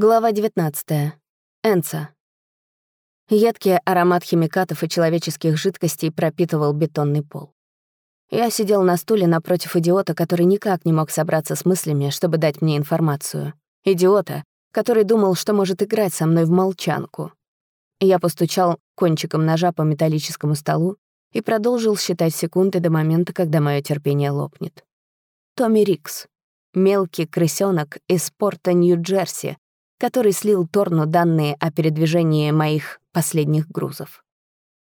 Глава 19. Энца. Едкий аромат химикатов и человеческих жидкостей пропитывал бетонный пол. Я сидел на стуле напротив идиота, который никак не мог собраться с мыслями, чтобы дать мне информацию. Идиота, который думал, что может играть со мной в молчанку. Я постучал кончиком ножа по металлическому столу и продолжил считать секунды до момента, когда мое терпение лопнет. Томми Рикс. Мелкий крысёнок из порта Нью-Джерси, который слил Торну данные о передвижении моих последних грузов.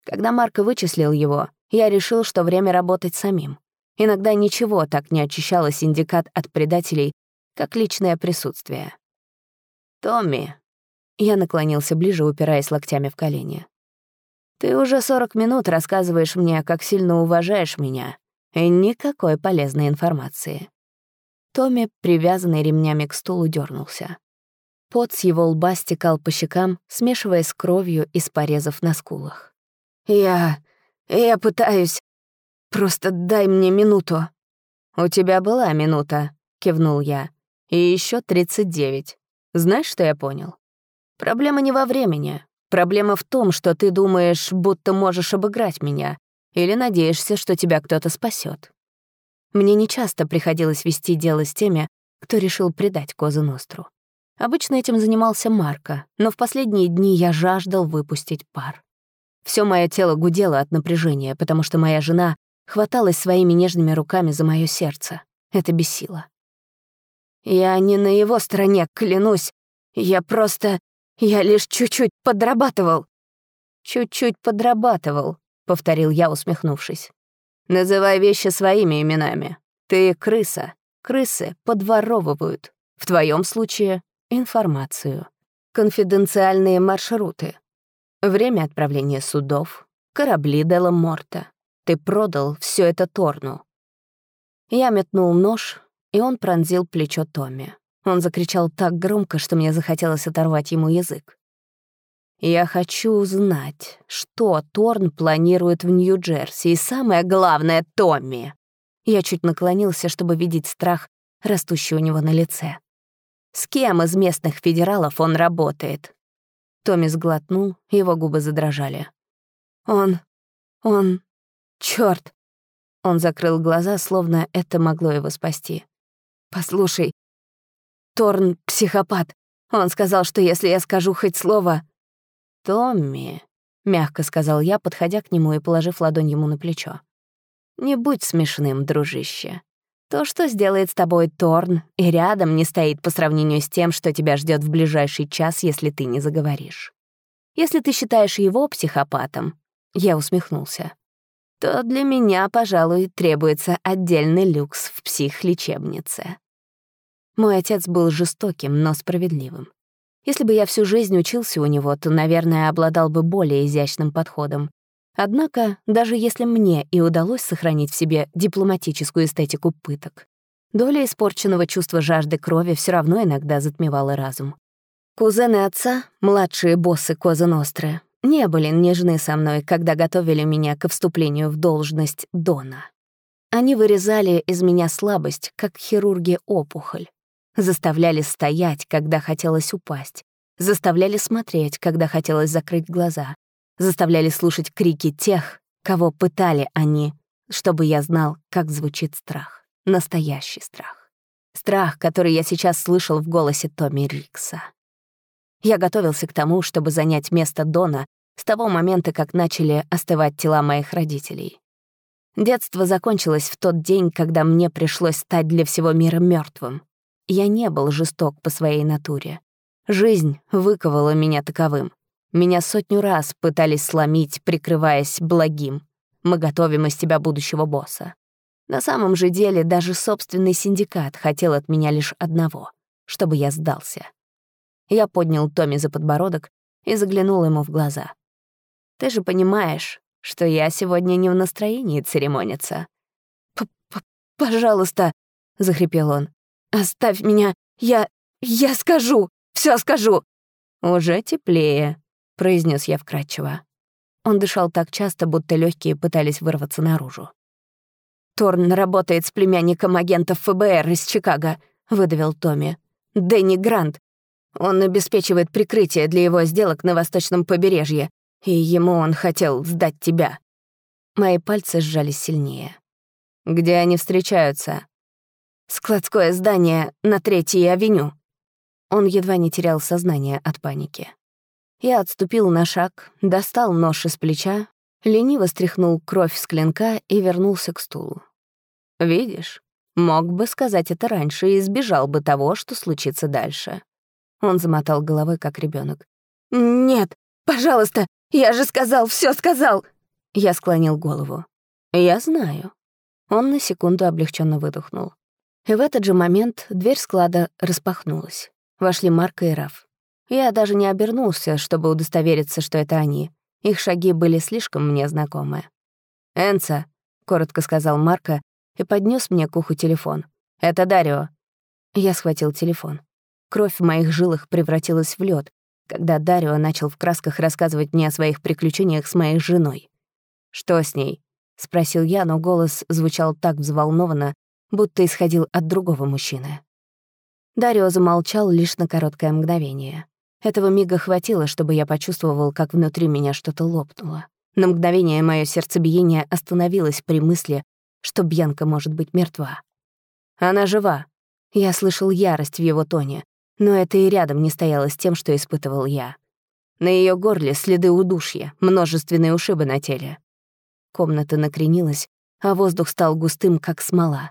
Когда Марко вычислил его, я решил, что время работать самим. Иногда ничего так не очищало синдикат от предателей, как личное присутствие. «Томми», — я наклонился ближе, упираясь локтями в колени, «ты уже 40 минут рассказываешь мне, как сильно уважаешь меня, и никакой полезной информации». Томми, привязанный ремнями к стулу, дернулся. Пот с его лба стекал по щекам, смешиваясь с кровью из порезов на скулах. «Я... я пытаюсь... Просто дай мне минуту». «У тебя была минута», — кивнул я. «И еще 39. Знаешь, что я понял? Проблема не во времени. Проблема в том, что ты думаешь, будто можешь обыграть меня, или надеешься, что тебя кто-то спасет. Мне нечасто приходилось вести дело с теми, кто решил предать Козу Ностру. Обычно этим занимался Марко, но в последние дни я жаждал выпустить пар. Все мое тело гудело от напряжения, потому что моя жена хваталась своими нежными руками за мое сердце. Это бесило. Я не на его стороне, клянусь. Я просто... Я лишь чуть-чуть подрабатывал. «Чуть-чуть подрабатывал», — повторил я, усмехнувшись. «Называй вещи своими именами. Ты крыса. Крысы подворовывают. В твоем случае информацию, конфиденциальные маршруты, время отправления судов, корабли Делла Морта. Ты продал все это Торну. Я метнул нож, и он пронзил плечо Томми. Он закричал так громко, что мне захотелось оторвать ему язык. Я хочу узнать, что Торн планирует в Нью-Джерси, и самое главное — Томми. Я чуть наклонился, чтобы видеть страх, растущий у него на лице. С кем из местных федералов он работает?» Томми сглотнул, его губы задрожали. «Он... он... чёрт!» Он закрыл глаза, словно это могло его спасти. «Послушай, Торн — психопат. Он сказал, что если я скажу хоть слово...» «Томми», — мягко сказал я, подходя к нему и положив ладонь ему на плечо. «Не будь смешным, дружище. То, что сделает с тобой Торн, и рядом не стоит по сравнению с тем, что тебя ждет в ближайший час, если ты не заговоришь. Если ты считаешь его психопатом, я усмехнулся, то для меня, пожалуй, требуется отдельный люкс в психлечебнице. Мой отец был жестоким, но справедливым. Если бы я всю жизнь учился у него, то, наверное, обладал бы более изящным подходом. Однако, даже если мне и удалось сохранить в себе дипломатическую эстетику пыток, доля испорченного чувства жажды крови все равно иногда затмевала разум. Кузены отца, младшие боссы Коза Ностры, не были нежны со мной, когда готовили меня к вступлению в должность Дона. Они вырезали из меня слабость, как хирурги опухоль. Заставляли стоять, когда хотелось упасть. Заставляли смотреть, когда хотелось закрыть глаза заставляли слушать крики тех, кого пытали они, чтобы я знал, как звучит страх. Настоящий страх. Страх, который я сейчас слышал в голосе Томми Рикса. Я готовился к тому, чтобы занять место Дона с того момента, как начали остывать тела моих родителей. Детство закончилось в тот день, когда мне пришлось стать для всего мира мертвым. Я не был жесток по своей натуре. Жизнь выковала меня таковым. Меня сотню раз пытались сломить, прикрываясь благим. Мы готовим из тебя будущего босса. На самом же деле даже собственный синдикат хотел от меня лишь одного — чтобы я сдался. Я поднял Томми за подбородок и заглянул ему в глаза. «Ты же понимаешь, что я сегодня не в настроении церемониться». П -п «Пожалуйста», — захрипел он, — «оставь меня, я... я скажу, все скажу». «Уже теплее», произнес я вкратчиво. Он дышал так часто, будто легкие пытались вырваться наружу. «Торн работает с племянником агентов ФБР из Чикаго», — выдавил Томми. «Дэнни Грант. Он обеспечивает прикрытие для его сделок на восточном побережье, и ему он хотел сдать тебя». Мои пальцы сжались сильнее. «Где они встречаются?» «Складское здание на Третьей авеню». Он едва не терял сознание от паники. Я отступил на шаг, достал нож из плеча, лениво стряхнул кровь с клинка и вернулся к стулу. «Видишь, мог бы сказать это раньше и избежал бы того, что случится дальше». Он замотал головой, как ребенок. «Нет, пожалуйста, я же сказал, все сказал!» Я склонил голову. «Я знаю». Он на секунду облегченно выдохнул. И в этот же момент дверь склада распахнулась. Вошли Марка и Раф. Я даже не обернулся, чтобы удостовериться, что это они. Их шаги были слишком мне знакомы. «Энца», — коротко сказал Марка и поднес мне к уху телефон. «Это Дарио». Я схватил телефон. Кровь в моих жилах превратилась в лед, когда Дарио начал в красках рассказывать мне о своих приключениях с моей женой. «Что с ней?» — спросил я, но голос звучал так взволнованно, будто исходил от другого мужчины. Дарио замолчал лишь на короткое мгновение. Этого мига хватило, чтобы я почувствовал, как внутри меня что-то лопнуло. На мгновение мое сердцебиение остановилось при мысли, что Бьянка может быть мертва. Она жива. Я слышал ярость в его тоне, но это и рядом не стояло с тем, что испытывал я. На ее горле следы удушья, множественные ушибы на теле. Комната накренилась, а воздух стал густым, как смола.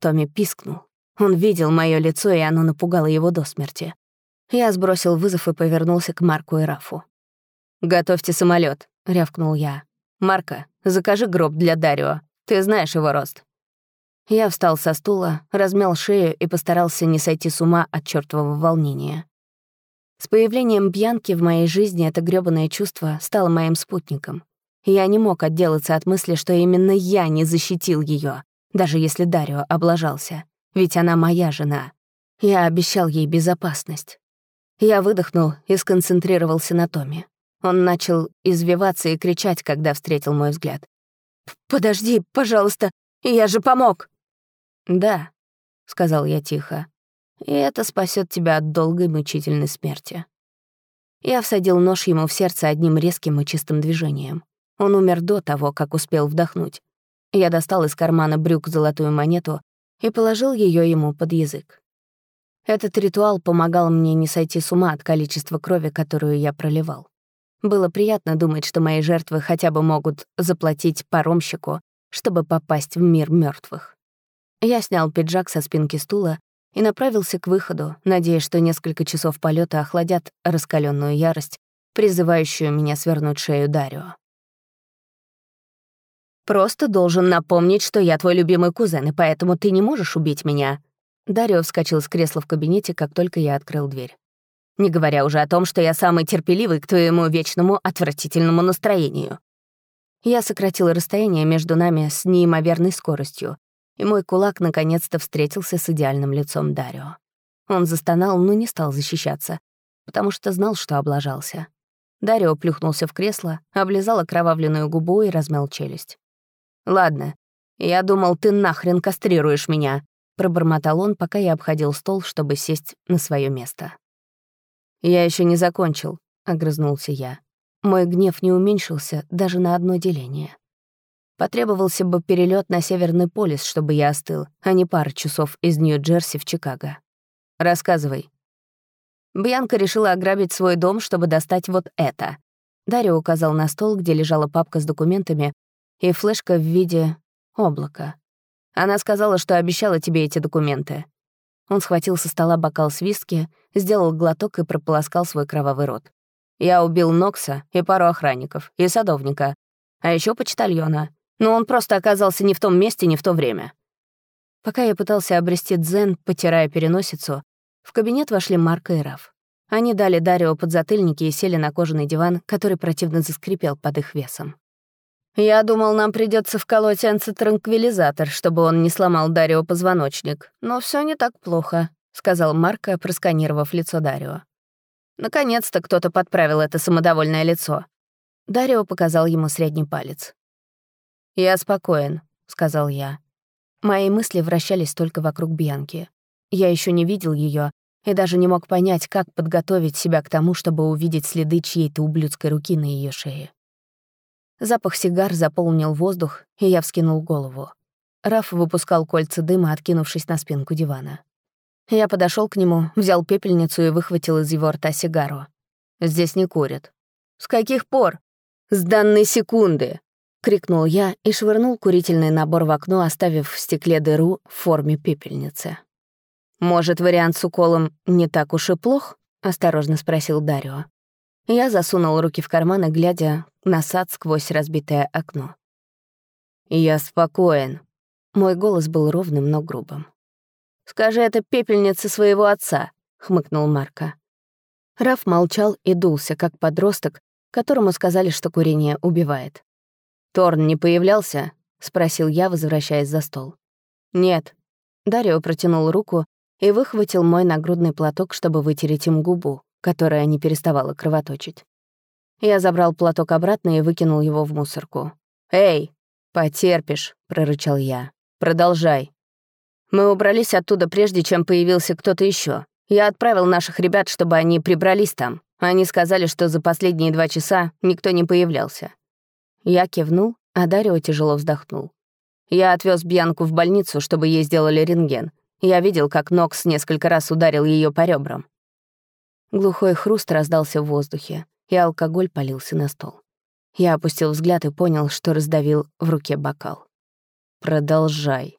Томми пискнул. Он видел мое лицо, и оно напугало его до смерти. Я сбросил вызов и повернулся к Марку и Рафу. «Готовьте самолет, рявкнул я. «Марка, закажи гроб для Дарио. Ты знаешь его рост». Я встал со стула, размял шею и постарался не сойти с ума от чёртового волнения. С появлением Бьянки в моей жизни это грёбаное чувство стало моим спутником. Я не мог отделаться от мысли, что именно я не защитил её, даже если Дарио облажался. Ведь она моя жена. Я обещал ей безопасность. Я выдохнул и сконцентрировался на Томе. Он начал извиваться и кричать, когда встретил мой взгляд. «Подожди, пожалуйста, я же помог!» «Да», — сказал я тихо, — «и это спасет тебя от долгой мучительной смерти». Я всадил нож ему в сердце одним резким и чистым движением. Он умер до того, как успел вдохнуть. Я достал из кармана брюк золотую монету и положил ее ему под язык. Этот ритуал помогал мне не сойти с ума от количества крови, которую я проливал. Было приятно думать, что мои жертвы хотя бы могут заплатить паромщику, чтобы попасть в мир мертвых. Я снял пиджак со спинки стула и направился к выходу, надеясь, что несколько часов полета охладят раскаленную ярость, призывающую меня свернуть шею Дарио. «Просто должен напомнить, что я твой любимый кузен, и поэтому ты не можешь убить меня», Дарио вскочил с кресла в кабинете, как только я открыл дверь. Не говоря уже о том, что я самый терпеливый к твоему вечному отвратительному настроению. Я сократил расстояние между нами с неимоверной скоростью, и мой кулак наконец-то встретился с идеальным лицом Дарио. Он застонал, но не стал защищаться, потому что знал, что облажался. Дарио плюхнулся в кресло, облизал окровавленную губу и размял челюсть. «Ладно, я думал, ты нахрен кастрируешь меня», пробормотал он, пока я обходил стол, чтобы сесть на свое место. «Я еще не закончил», — огрызнулся я. Мой гнев не уменьшился даже на одно деление. Потребовался бы перелет на Северный полюс, чтобы я остыл, а не пара часов из Нью-Джерси в Чикаго. Рассказывай. Бьянка решила ограбить свой дом, чтобы достать вот это. Дарья указал на стол, где лежала папка с документами и флешка в виде облака. Она сказала, что обещала тебе эти документы». Он схватил со стола бокал с виски, сделал глоток и прополоскал свой кровавый рот. «Я убил Нокса и пару охранников, и садовника, а еще почтальона. Но он просто оказался не в том месте, не в то время». Пока я пытался обрести дзен, потирая переносицу, в кабинет вошли Марка и Раф. Они дали Дарио подзатыльники и сели на кожаный диван, который противно заскрипел под их весом. «Я думал, нам придется вколоть энцитранквилизатор, чтобы он не сломал Дарио позвоночник. Но все не так плохо», — сказал Марко, просканировав лицо Дарио. Наконец-то кто-то подправил это самодовольное лицо. Дарио показал ему средний палец. «Я спокоен», — сказал я. Мои мысли вращались только вокруг Бьянки. Я еще не видел ее, и даже не мог понять, как подготовить себя к тому, чтобы увидеть следы чьей-то ублюдской руки на ее шее. Запах сигар заполнил воздух, и я вскинул голову. Раф выпускал кольца дыма, откинувшись на спинку дивана. Я подошел к нему, взял пепельницу и выхватил из его рта сигару. «Здесь не курят». «С каких пор?» «С данной секунды!» — крикнул я и швырнул курительный набор в окно, оставив в стекле дыру в форме пепельницы. «Может, вариант с уколом не так уж и плох?» — осторожно спросил Дарио. Я засунул руки в карманы, глядя на сад сквозь разбитое окно. «Я спокоен». Мой голос был ровным, но грубым. «Скажи это пепельнице своего отца», — хмыкнул Марко. Раф молчал и дулся, как подросток, которому сказали, что курение убивает. «Торн не появлялся?» — спросил я, возвращаясь за стол. «Нет». Дарио протянул руку и выхватил мой нагрудный платок, чтобы вытереть им губу, которая не переставала кровоточить. Я забрал платок обратно и выкинул его в мусорку. «Эй, потерпишь», — прорычал я. «Продолжай». Мы убрались оттуда, прежде чем появился кто-то еще. Я отправил наших ребят, чтобы они прибрались там. Они сказали, что за последние два часа никто не появлялся. Я кивнул, а Дарио тяжело вздохнул. Я отвез Бьянку в больницу, чтобы ей сделали рентген. Я видел, как Нокс несколько раз ударил ее по ребрам. Глухой хруст раздался в воздухе, и алкоголь полился на стол. Я опустил взгляд и понял, что раздавил в руке бокал. «Продолжай».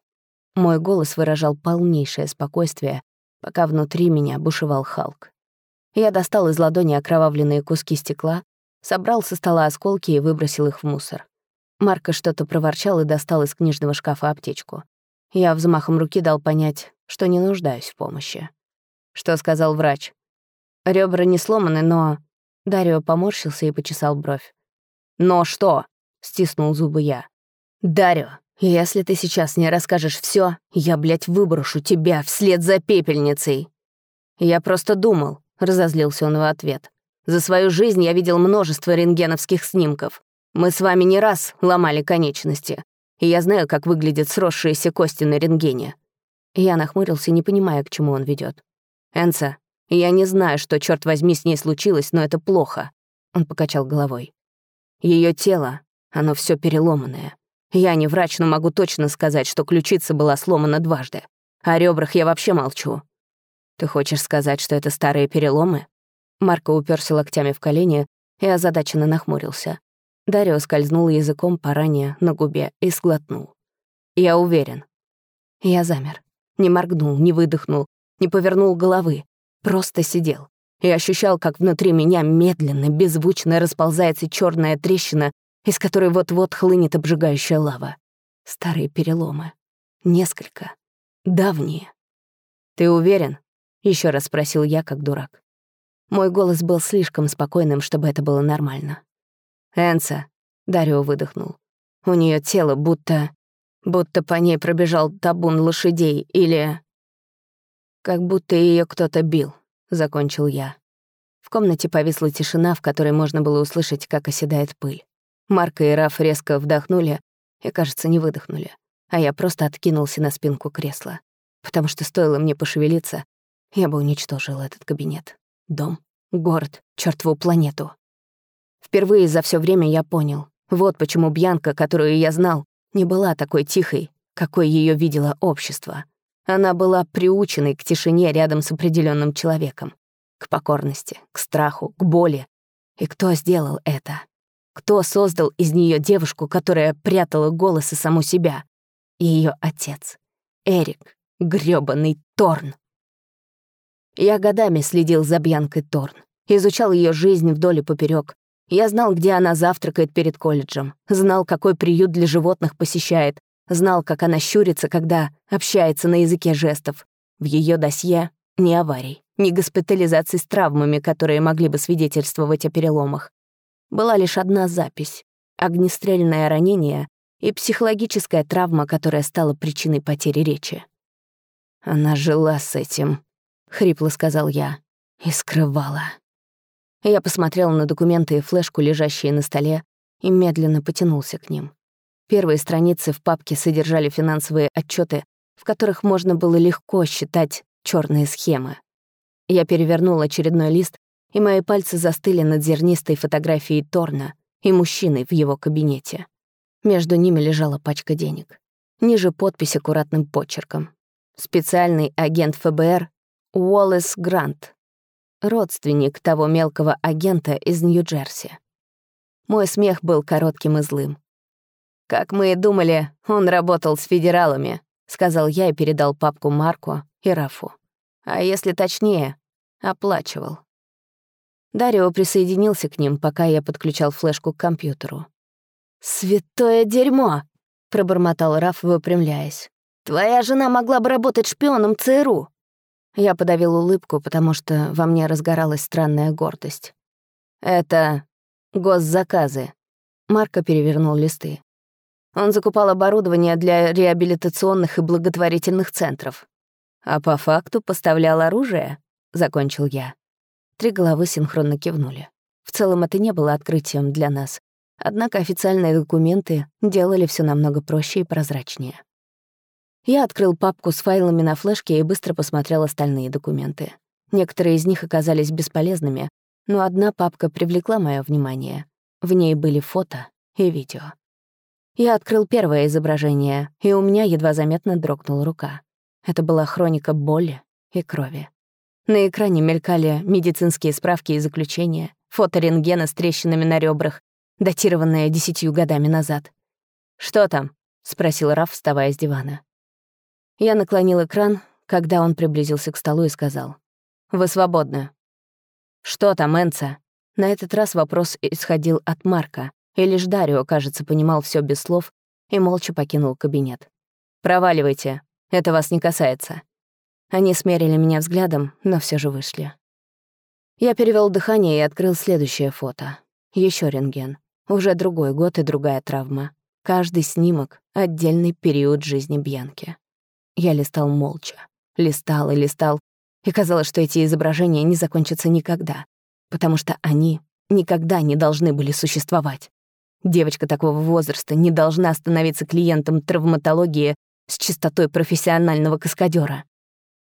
Мой голос выражал полнейшее спокойствие, пока внутри меня бушевал Халк. Я достал из ладони окровавленные куски стекла, собрал со стола осколки и выбросил их в мусор. Марко что-то проворчал и достал из книжного шкафа аптечку. Я взмахом руки дал понять, что не нуждаюсь в помощи. Что сказал врач? Ребра не сломаны, но... Дарио поморщился и почесал бровь. «Но что?» — стиснул зубы я. «Дарио, если ты сейчас не расскажешь все, я, блядь, выброшу тебя вслед за пепельницей». «Я просто думал», — разозлился он в ответ. «За свою жизнь я видел множество рентгеновских снимков. Мы с вами не раз ломали конечности, и я знаю, как выглядят сросшиеся кости на рентгене». Я нахмурился, не понимая, к чему он ведет. «Энса, я не знаю, что, черт возьми, с ней случилось, но это плохо». Он покачал головой. Ее тело, оно все переломанное. Я не врач, но могу точно сказать, что ключица была сломана дважды. О ребрах я вообще молчу. Ты хочешь сказать, что это старые переломы? Марко уперся локтями в колени и озадаченно нахмурился. Дарио скользнул языком по ране на губе и сглотнул. «Я уверен». Я замер. Не моргнул, не выдохнул, не повернул головы. Просто сидел и ощущал, как внутри меня медленно, беззвучно расползается черная трещина, из которой вот-вот хлынет обжигающая лава. Старые переломы. Несколько. Давние. «Ты уверен?» — еще раз спросил я, как дурак. Мой голос был слишком спокойным, чтобы это было нормально. «Энса», — Дарио выдохнул. «У нее тело будто... будто по ней пробежал табун лошадей или...» «Как будто ее кто-то бил», — закончил я. В комнате повисла тишина, в которой можно было услышать, как оседает пыль. Марка и Раф резко вдохнули и, кажется, не выдохнули, а я просто откинулся на спинку кресла, потому что стоило мне пошевелиться, я бы уничтожил этот кабинет. Дом, город, чертову планету. Впервые за все время я понял, вот почему Бьянка, которую я знал, не была такой тихой, какой ее видело общество. Она была приученной к тишине рядом с определенным человеком, к покорности, к страху, к боли. И кто сделал это? Кто создал из нее девушку, которая прятала голос и саму себя? Ее отец. Эрик, грёбаный Торн. Я годами следил за Бьянкой Торн, изучал ее жизнь вдоль и поперек. Я знал, где она завтракает перед колледжем, знал, какой приют для животных посещает, Знал, как она щурится, когда общается на языке жестов. В ее досье ни аварий, ни госпитализаций с травмами, которые могли бы свидетельствовать о переломах. Была лишь одна запись — огнестрельное ранение и психологическая травма, которая стала причиной потери речи. «Она жила с этим», — хрипло сказал я, — «и скрывала». Я посмотрел на документы и флешку, лежащие на столе, и медленно потянулся к ним. Первые страницы в папке содержали финансовые отчеты, в которых можно было легко считать черные схемы. Я перевернул очередной лист, и мои пальцы застыли над зернистой фотографией Торна и мужчиной в его кабинете. Между ними лежала пачка денег. Ниже подпись аккуратным почерком. Специальный агент ФБР Уоллес Грант. Родственник того мелкого агента из Нью-Джерси. Мой смех был коротким и злым. «Как мы и думали, он работал с федералами», — сказал я и передал папку Марку и Рафу. А если точнее, оплачивал. Дарио присоединился к ним, пока я подключал флешку к компьютеру. «Святое дерьмо!» — пробормотал Раф, выпрямляясь. «Твоя жена могла бы работать шпионом ЦРУ!» Я подавил улыбку, потому что во мне разгоралась странная гордость. «Это госзаказы». Марко перевернул листы. Он закупал оборудование для реабилитационных и благотворительных центров. А по факту поставлял оружие, — закончил я. Три головы синхронно кивнули. В целом это не было открытием для нас. Однако официальные документы делали все намного проще и прозрачнее. Я открыл папку с файлами на флешке и быстро посмотрел остальные документы. Некоторые из них оказались бесполезными, но одна папка привлекла мое внимание. В ней были фото и видео. Я открыл первое изображение, и у меня едва заметно дрогнула рука. Это была хроника боли и крови. На экране мелькали медицинские справки и заключения, фото рентгена с трещинами на ребрах, датированное десятью годами назад. «Что там?» — спросил Раф, вставая с дивана. Я наклонил экран, когда он приблизился к столу и сказал. «Вы свободны». «Что там, Энца?» На этот раз вопрос исходил от Марка, и лишь Дарио, кажется, понимал все без слов и молча покинул кабинет. «Проваливайте, это вас не касается». Они смерили меня взглядом, но все же вышли. Я перевел дыхание и открыл следующее фото. Еще рентген. Уже другой год и другая травма. Каждый снимок — отдельный период жизни Бьянки. Я листал молча. Листал и листал. И казалось, что эти изображения не закончатся никогда. Потому что они никогда не должны были существовать. Девочка такого возраста не должна становиться клиентом травматологии с чистотой профессионального каскадера.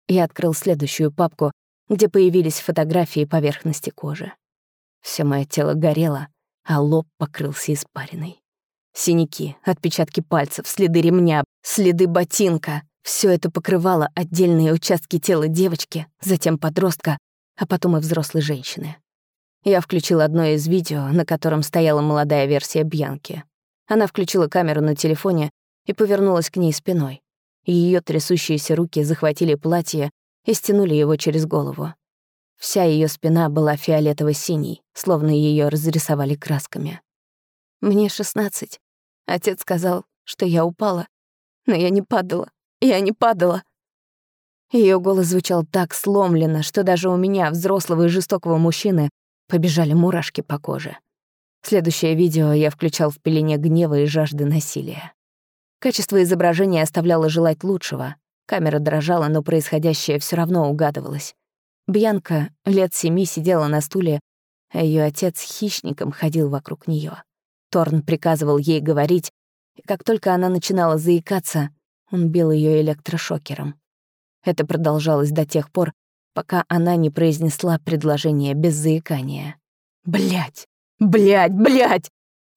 Я открыл следующую папку, где появились фотографии поверхности кожи. Все мое тело горело, а лоб покрылся испариной. Синяки, отпечатки пальцев, следы ремня, следы ботинка — все это покрывало отдельные участки тела девочки, затем подростка, а потом и взрослой женщины. Я включил одно из видео, на котором стояла молодая версия Бьянки. Она включила камеру на телефоне и повернулась к ней спиной ее трясущиеся руки захватили платье и стянули его через голову. Вся ее спина была фиолетово-синей, словно ее разрисовали красками. Мне шестнадцать. Отец сказал, что я упала, но я не падала. Я не падала. Ее голос звучал так сломленно, что даже у меня, взрослого и жестокого мужчины, побежали мурашки по коже. Следующее видео я включал в пелене гнева и жажды насилия. Качество изображения оставляло желать лучшего. Камера дрожала, но происходящее все равно угадывалось. Бьянка лет семи сидела на стуле, а ее отец хищником ходил вокруг нее. Торн приказывал ей говорить, и как только она начинала заикаться, он бил ее электрошокером. Это продолжалось до тех пор, пока она не произнесла предложение без заикания. Блять, блять, блять!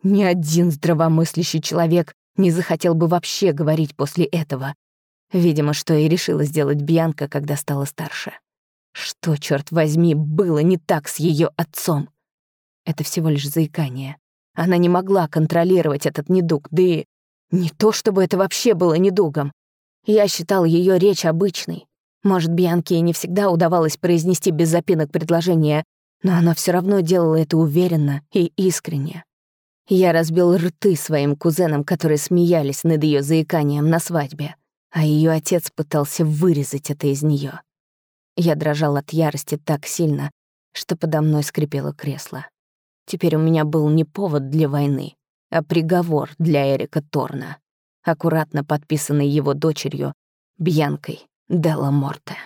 Ни один здравомыслящий человек не захотел бы вообще говорить после этого. Видимо, что и решила сделать Бьянка, когда стала старше. Что, черт возьми, было не так с ее отцом? Это всего лишь заикание. Она не могла контролировать этот недуг, да и не то, чтобы это вообще было недугом. Я считал ее речь обычной. Может, Бьянке и не всегда удавалось произнести без запинок предложение, но она все равно делала это уверенно и искренне. Я разбил рты своим кузенам, которые смеялись над ее заиканием на свадьбе, а ее отец пытался вырезать это из нее. Я дрожал от ярости так сильно, что подо мной скрипело кресло. Теперь у меня был не повод для войны, а приговор для Эрика Торна, аккуратно подписанный его дочерью Бьянкой Делла Морте.